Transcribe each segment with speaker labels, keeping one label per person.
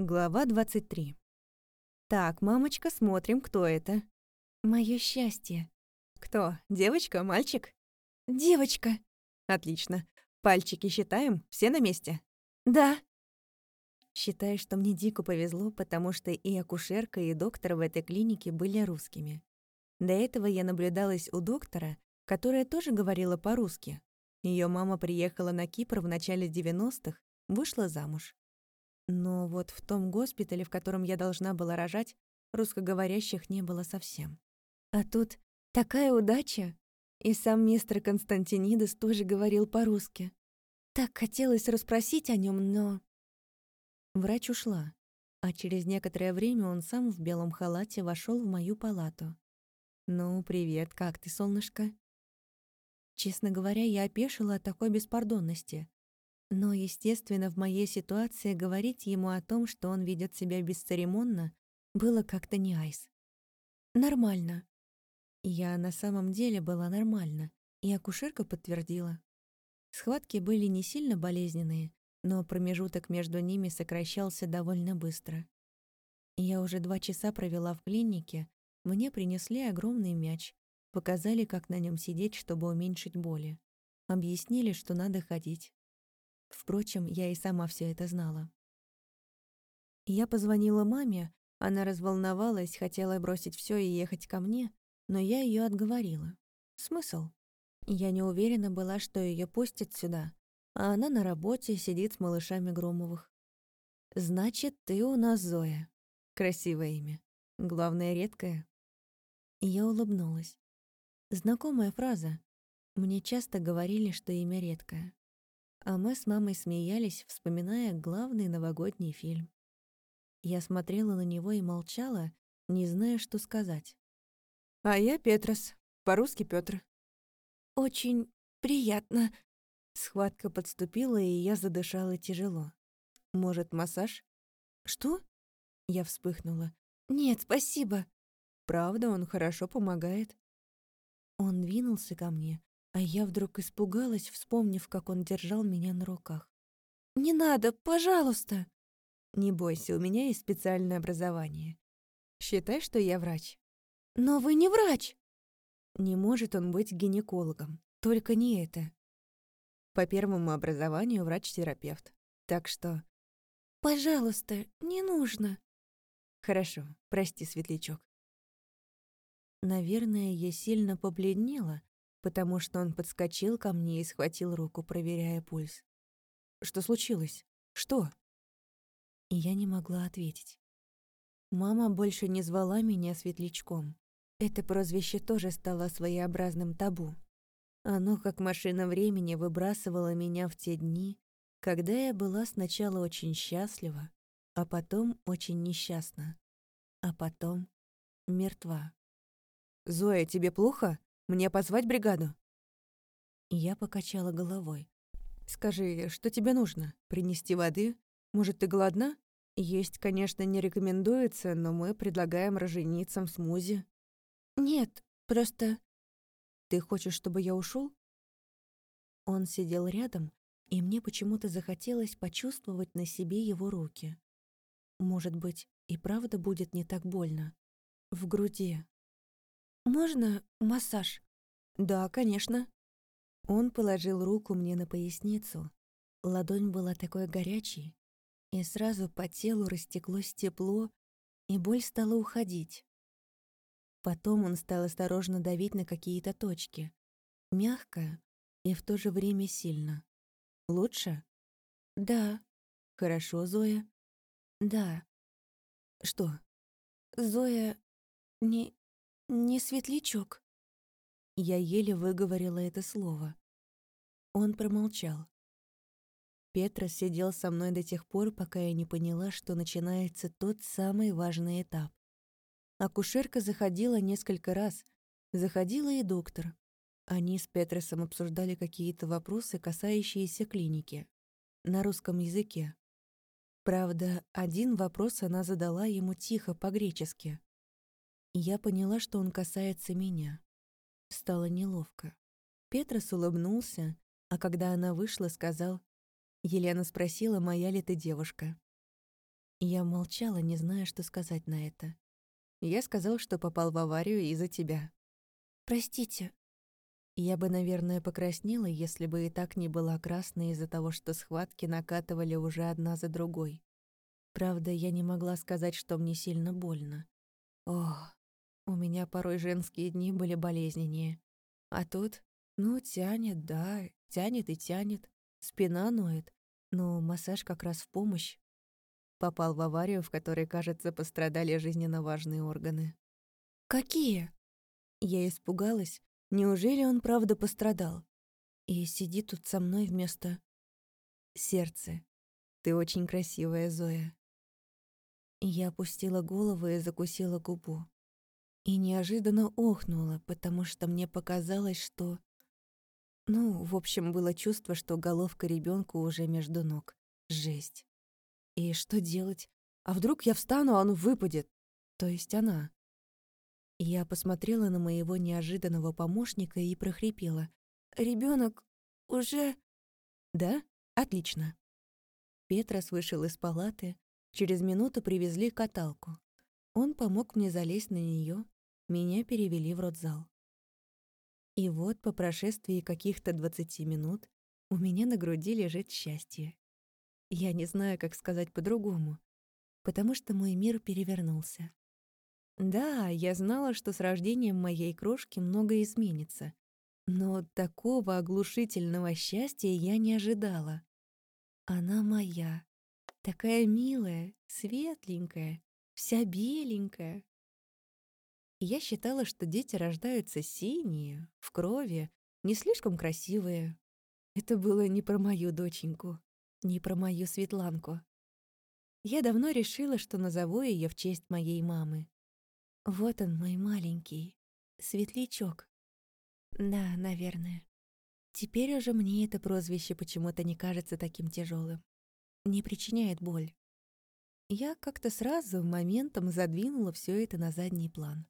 Speaker 1: Глава 23. Так, мамочка, смотрим, кто это.
Speaker 2: Моё счастье.
Speaker 1: Кто? Девочка, мальчик?
Speaker 2: Девочка.
Speaker 1: Отлично. Пальчики считаем, все на месте?
Speaker 2: Да.
Speaker 1: Считаю, что мне дико повезло, потому что и акушерка, и доктор в этой клинике были русскими. До этого я наблюдалась у доктора, которая тоже говорила по-русски. Её мама приехала на Кипр в начале 90-х, вышла замуж. Но вот в том госпитале, в котором я должна была рожать, русскоговорящих не было совсем. А тут такая удача! И сам мистер Константинидес тоже говорил по-русски. Так хотелось расспросить о нем, но... Врач ушла, а через некоторое время он сам в белом халате вошел в мою палату. «Ну, привет, как ты, солнышко?» Честно говоря, я опешила от такой беспардонности. Но, естественно, в моей ситуации говорить ему о том, что он ведет себя бесцеремонно, было как-то не айс. Нормально. Я на самом деле была нормально, и акушерка подтвердила. Схватки были не сильно болезненные, но промежуток между ними сокращался довольно быстро. Я уже два часа провела в клинике, мне принесли огромный мяч, показали, как на нем сидеть, чтобы уменьшить боли. Объяснили, что надо ходить. Впрочем, я и сама все это знала. Я позвонила маме, она разволновалась, хотела бросить все и ехать ко мне, но я ее отговорила. Смысл? Я не уверена была, что ее пустят сюда, а она на работе сидит с малышами Громовых. «Значит, ты у нас Зоя». Красивое имя. Главное, редкое. Я улыбнулась. Знакомая фраза. Мне часто говорили, что имя редкое а мы с мамой смеялись, вспоминая главный новогодний фильм. Я смотрела на него и молчала, не зная, что сказать. «А я Петрос, по-русски Пётр».
Speaker 2: «Очень приятно».
Speaker 1: Схватка подступила, и я задышала тяжело. «Может, массаж?»
Speaker 2: «Что?»
Speaker 1: Я вспыхнула.
Speaker 2: «Нет, спасибо».
Speaker 1: «Правда, он хорошо помогает». Он двинулся ко мне, а я вдруг испугалась, вспомнив, как он держал меня на руках.
Speaker 2: «Не надо, пожалуйста!»
Speaker 1: «Не бойся, у меня есть специальное образование. Считай, что я врач».
Speaker 2: «Но вы не врач!»
Speaker 1: Не может он быть гинекологом. Только не это. По первому образованию врач-терапевт. Так что...
Speaker 2: «Пожалуйста, не нужно».
Speaker 1: «Хорошо, прости, светлячок». Наверное, я сильно побледнела, потому что он подскочил ко мне и схватил руку, проверяя пульс. «Что случилось? Что?» И я не могла ответить. Мама больше не звала меня светлячком. Это прозвище тоже стало своеобразным табу. Оно, как машина времени, выбрасывало меня в те дни, когда я была сначала очень счастлива, а потом очень несчастна, а потом мертва. «Зоя, тебе плохо?» Мне позвать бригаду?» Я покачала головой. «Скажи, что тебе нужно? Принести воды? Может, ты голодна? Есть, конечно, не рекомендуется, но мы предлагаем роженицам смузи».
Speaker 2: «Нет, просто...»
Speaker 1: «Ты хочешь, чтобы я ушел? Он сидел рядом, и мне почему-то захотелось почувствовать на себе его руки. Может быть, и правда будет не так больно. В груди,
Speaker 2: «Можно массаж?»
Speaker 1: «Да, конечно». Он положил руку мне на поясницу. Ладонь была такой горячей, и сразу по телу растеклось тепло, и боль стала уходить. Потом он стал осторожно давить на какие-то точки. Мягко и в то же время сильно. «Лучше?»
Speaker 2: «Да».
Speaker 1: «Хорошо, Зоя?»
Speaker 2: «Да».
Speaker 1: «Что?»
Speaker 2: «Зоя не «Не светлячок».
Speaker 1: Я еле выговорила это слово. Он промолчал. Петра сидел со мной до тех пор, пока я не поняла, что начинается тот самый важный этап. Акушерка заходила несколько раз. Заходила и доктор. Они с Петросом обсуждали какие-то вопросы, касающиеся клиники. На русском языке. Правда, один вопрос она задала ему тихо, по-гречески. Я поняла, что он касается меня. Стало неловко. Петрос улыбнулся, а когда она вышла, сказал, «Елена спросила, моя ли ты девушка». Я молчала, не зная, что сказать на это. Я сказал, что попал в аварию из-за тебя.
Speaker 2: Простите.
Speaker 1: Я бы, наверное, покраснела, если бы и так не была красной из-за того, что схватки накатывали уже одна за другой. Правда, я не могла сказать, что мне сильно больно. Ох, у меня порой женские дни были болезненнее. А тут, ну, тянет, да, тянет и тянет. Спина ноет, но массаж как раз в помощь. Попал в аварию, в которой, кажется, пострадали жизненно важные органы.
Speaker 2: «Какие?»
Speaker 1: Я испугалась. Неужели он правда пострадал? И сидит тут со мной вместо... Сердце. Ты очень красивая, Зоя. Я опустила голову и закусила губу. И неожиданно охнула, потому что мне показалось, что... Ну, в общем, было чувство, что головка ребенка уже между ног. Жесть. И что делать? А вдруг я встану, а он выпадет? То есть она. Я посмотрела на моего неожиданного помощника и прохрипела. Ребенок уже...» «Да? Отлично». Петрос вышел из палаты. Через минуту привезли каталку. Он помог мне залезть на нее. Меня перевели в родзал. И вот по прошествии каких-то двадцати минут у меня на груди лежит счастье. Я не знаю, как сказать по-другому, потому что мой мир перевернулся. Да, я знала, что с рождением моей крошки многое изменится, но такого оглушительного счастья я не ожидала. Она моя, такая милая, светленькая, вся беленькая. Я считала, что дети рождаются синие, в крови, не слишком красивые. Это было не про мою доченьку не про мою Светланку. Я давно решила, что назову ее в честь моей мамы. Вот он, мой маленький, светлячок. Да, наверное. Теперь уже мне это прозвище почему-то не кажется таким тяжелым. Не причиняет боль. Я как-то сразу моментом задвинула все это на задний план.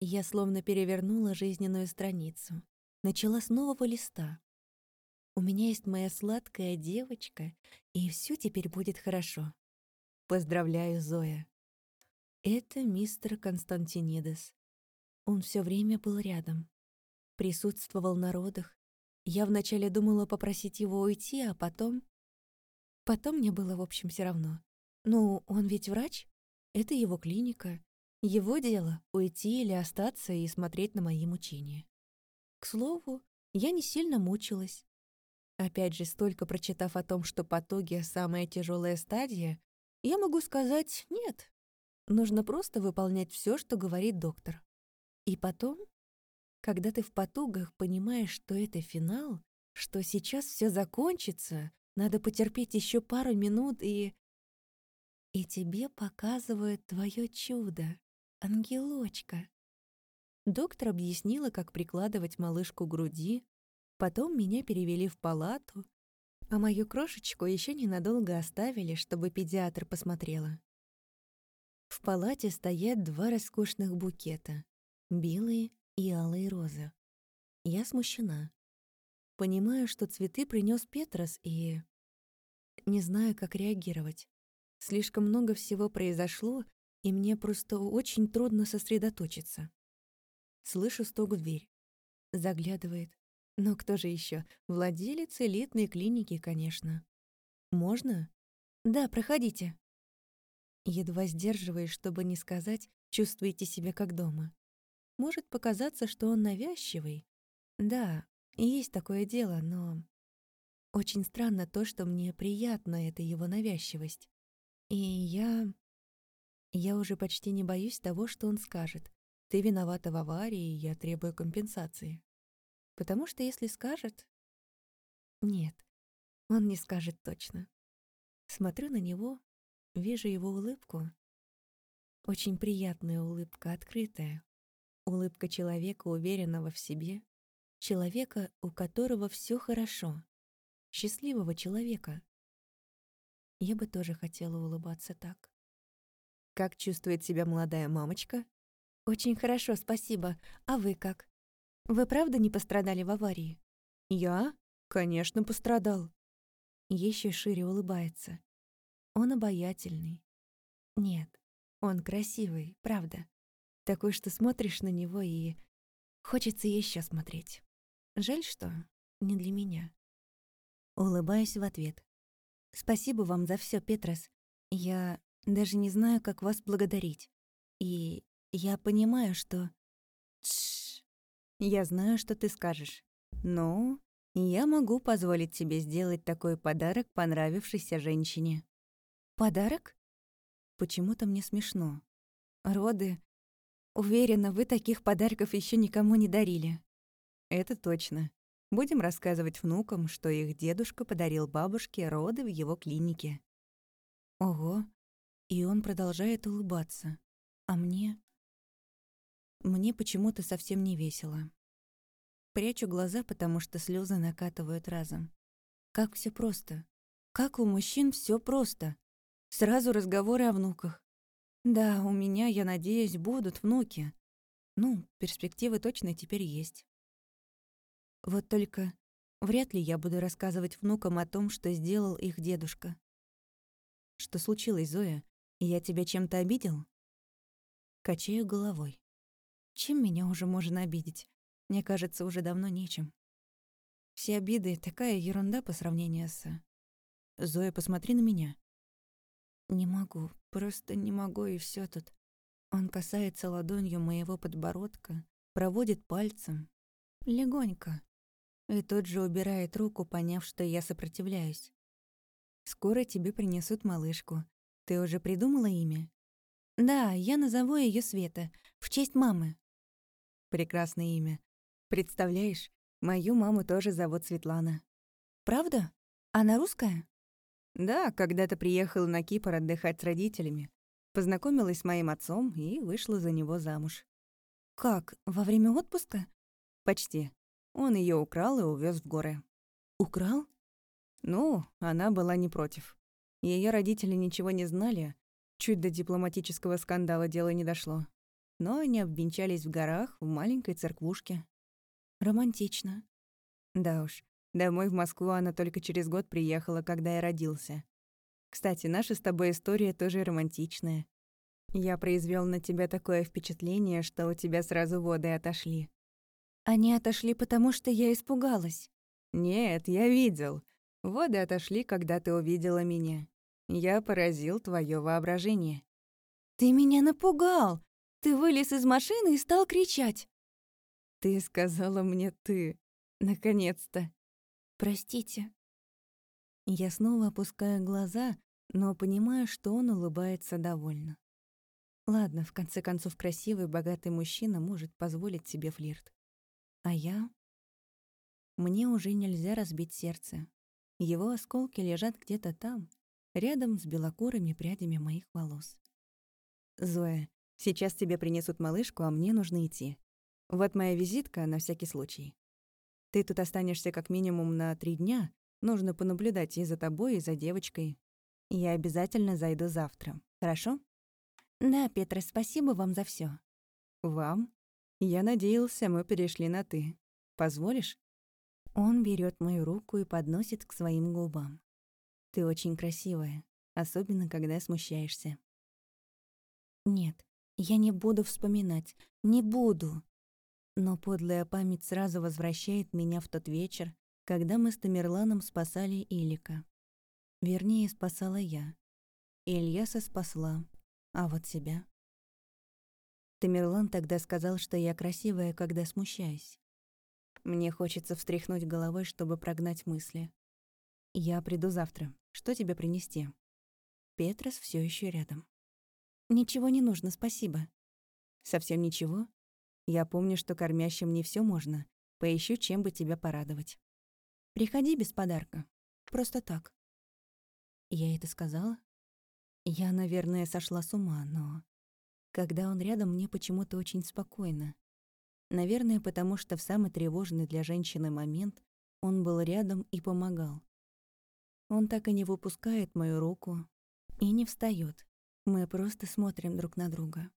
Speaker 1: Я словно перевернула жизненную страницу. Начала с нового листа. У меня есть моя сладкая девочка, и все теперь будет хорошо. Поздравляю, Зоя. Это мистер Константинидес. Он все время был рядом. Присутствовал на родах. Я вначале думала попросить его уйти, а потом... Потом мне было, в общем, все равно. Ну, он ведь врач. Это его клиника. Его дело — уйти или остаться и смотреть на мои мучения. К слову, я не сильно мучилась. Опять же, столько прочитав о том, что потуги — самая тяжелая стадия, я могу сказать «нет». Нужно просто выполнять все, что говорит доктор. И потом, когда ты в потугах понимаешь, что это финал, что сейчас все закончится, надо потерпеть еще пару минут и... И тебе показывают твое чудо, ангелочка. Доктор объяснила, как прикладывать малышку к груди, Потом меня перевели в палату, а мою крошечку еще ненадолго оставили, чтобы педиатр посмотрела. В палате стоят два роскошных букета — белые и алые розы. Я смущена. Понимаю, что цветы принес Петрос, и... Не знаю, как реагировать. Слишком много всего произошло, и мне просто очень трудно сосредоточиться. Слышу стук в дверь. Заглядывает. Но кто же еще? Владелец элитной клиники, конечно. Можно? Да, проходите. Едва сдерживаясь, чтобы не сказать, чувствуете себя как дома. Может показаться, что он навязчивый. Да, есть такое дело, но... Очень странно то, что мне приятна эта его навязчивость. И я... Я уже почти не боюсь того, что он скажет. Ты виновата в аварии, я требую компенсации. Потому что если скажет... Нет, он не скажет точно. Смотрю на него, вижу его улыбку. Очень приятная улыбка, открытая. Улыбка человека, уверенного в себе. Человека, у которого все хорошо. Счастливого человека. Я бы тоже хотела улыбаться так. Как чувствует себя молодая мамочка? Очень хорошо, спасибо. А вы как? Вы правда не пострадали в аварии? Я? Конечно, пострадал. Еще шире улыбается. Он обаятельный, Нет, он красивый, правда. Такой, что смотришь на него и хочется еще смотреть. Жаль, что не для меня. Улыбаюсь в ответ. Спасибо вам за все, Петрос. Я даже не знаю, как вас благодарить. И я понимаю, что... Тш. Я знаю, что ты скажешь. Но я могу позволить себе сделать такой подарок понравившейся женщине. Подарок? Почему-то мне смешно. Роды... Уверена, вы таких подарков еще никому не дарили. Это точно. Будем рассказывать внукам, что их дедушка подарил бабушке роды в его клинике. Ого, и он продолжает улыбаться. А мне... Мне почему-то совсем не весело. Прячу глаза, потому что слезы накатывают разом. Как все просто. Как у мужчин все просто. Сразу разговоры о внуках. Да, у меня, я надеюсь, будут внуки. Ну, перспективы точно теперь есть. Вот только вряд ли я буду рассказывать внукам о том, что сделал их дедушка. Что случилось, Зоя? Я тебя чем-то обидел? Качаю головой. Чем меня уже можно обидеть? Мне кажется, уже давно нечем. Все обиды — такая ерунда по сравнению с... Зоя, посмотри на меня. Не могу, просто не могу, и все тут. Он касается ладонью моего подбородка, проводит пальцем. Легонько. И тут же убирает руку, поняв, что я сопротивляюсь. «Скоро тебе принесут малышку. Ты уже придумала имя?» «Да, я назову ее Света, в честь мамы». «Прекрасное имя. Представляешь, мою маму тоже зовут Светлана». «Правда? Она русская?» Да, когда-то приехала на Кипр отдыхать с родителями. Познакомилась с моим отцом и вышла за него замуж. Как, во время отпуска? Почти. Он ее украл и увез в горы. Украл? Ну, она была не против. Ее родители ничего не знали. Чуть до дипломатического скандала дело не дошло. Но они обвенчались в горах, в маленькой церквушке. Романтично. Да уж, Домой в Москву она только через год приехала, когда я родился. Кстати, наша с тобой история тоже романтичная. Я произвел на тебя такое впечатление, что у тебя сразу воды отошли. Они отошли, потому что я испугалась. Нет, я видел. Воды отошли, когда ты увидела меня. Я поразил твое воображение. Ты меня напугал. Ты вылез из машины и стал кричать. Ты сказала мне «ты». Наконец-то. Простите. Я снова опускаю глаза, но понимаю, что он улыбается довольно. Ладно, в конце концов, красивый, богатый мужчина может позволить себе флирт. А я... Мне уже нельзя разбить сердце. Его осколки лежат где-то там, рядом с белокурыми прядями моих волос. «Зоя, сейчас тебе принесут малышку, а мне нужно идти. Вот моя визитка на всякий случай. Ты тут останешься как минимум на три дня. Нужно понаблюдать и за тобой, и за девочкой. Я обязательно зайду завтра. Хорошо? Да, Петра, спасибо вам за все. Вам? Я надеялся, мы перешли на «ты». Позволишь? Он берет мою руку и подносит к своим губам. Ты очень красивая, особенно когда смущаешься. Нет, я не буду вспоминать. Не буду. Но подлая память сразу возвращает меня в тот вечер, когда мы с Тамерланом спасали Илика. Вернее, спасала я. Ильяса спасла, а вот себя... Тамерлан тогда сказал, что я красивая, когда смущаюсь. Мне хочется встряхнуть головой, чтобы прогнать мысли. Я приду завтра. Что тебе принести? Петрос все еще рядом. Ничего не нужно, спасибо. Совсем ничего? Я помню, что кормящим не все можно. Поищу, чем бы тебя порадовать. Приходи без подарка. Просто так. Я это сказала? Я, наверное, сошла с ума, но... Когда он рядом, мне почему-то очень спокойно. Наверное, потому что в самый тревожный для женщины момент он был рядом и помогал. Он так и не выпускает мою руку и не встает. Мы просто смотрим друг на друга.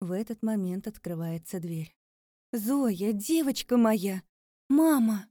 Speaker 1: В этот момент открывается дверь. «Зоя, девочка моя! Мама!»